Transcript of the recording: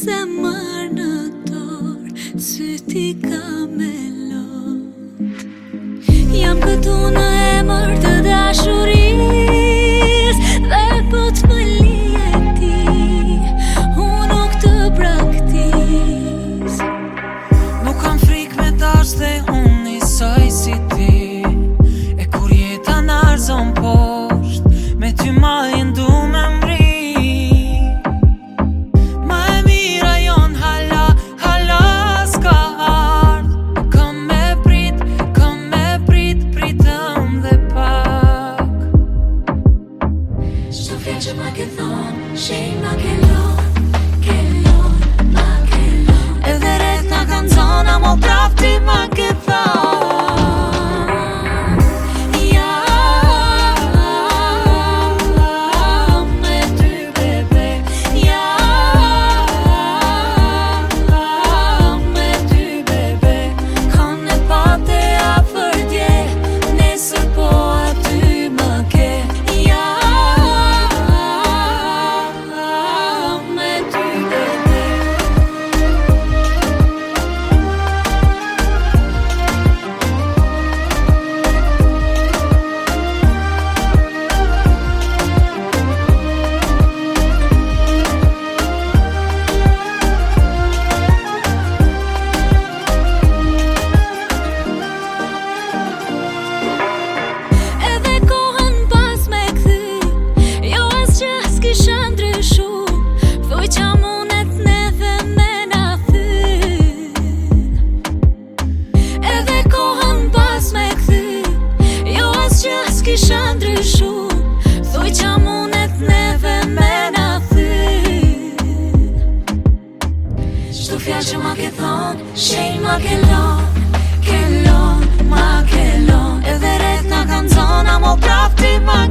se mërë në torë Sy t'i ka me lotë Jam këtu në e fece ma che thorn, shame ma che love Shumë, thuj që neve me në thimë Shtu ma ke thonë, shenjë ma ke lonë Këlonë, ma ke lonë, edhe redhë në kanë zonë Amo prafti ma ke lonë